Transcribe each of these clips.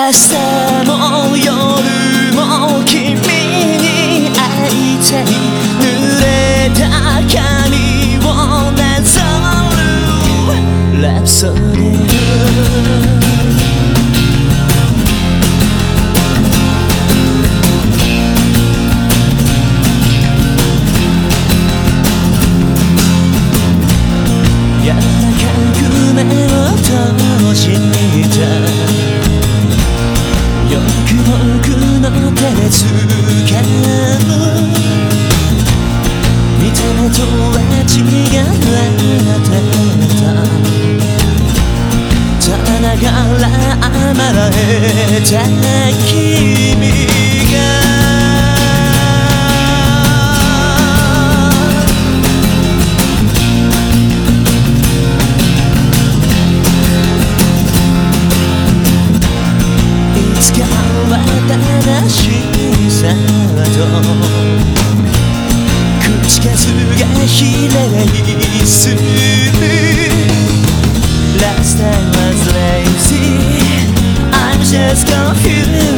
朝も夜も君に会いたい濡れた髪をなぞる。ラプソめた。君正しさと口数がひらりする Last time was lazy just confused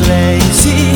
lazy.